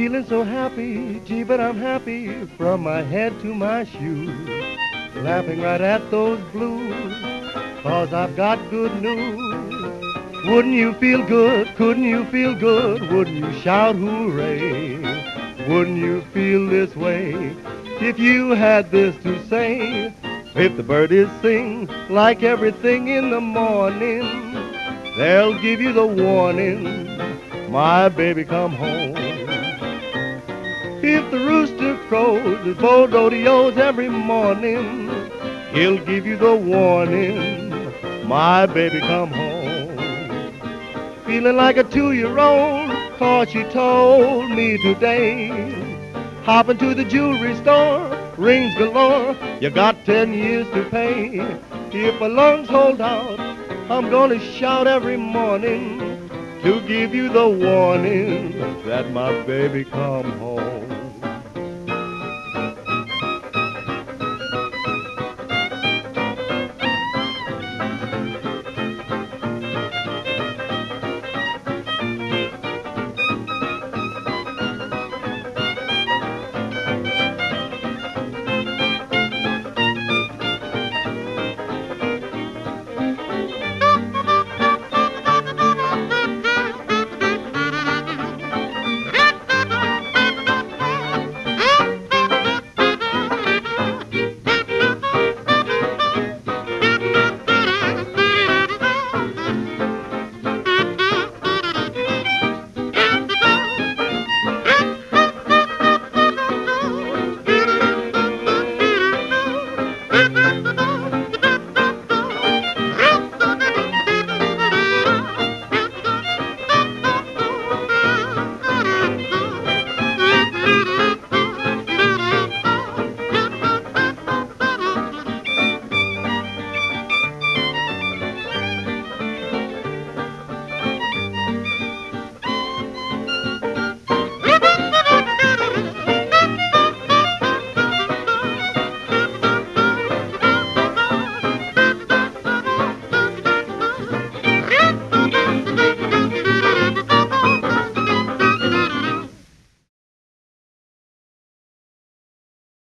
Feeling so happy, gee, but I'm happy from my head to my shoes. Laughing right at those blues, cause I've got good news. Wouldn't you feel good? Couldn't you feel good? Wouldn't you shout hooray? Wouldn't you feel this way if you had this to say? If the birdies sing like everything in the morning, they'll give you the warning, my baby come home. If the rooster crows his bow rodeos every morning, he'll give you the warning, my baby come home. Feeling like a two-year-old, cause she told me today. Hopping to the jewelry store, rings galore, you got ten years to pay. If my lungs hold out, I'm gonna shout every morning to give you the warning that my baby come home.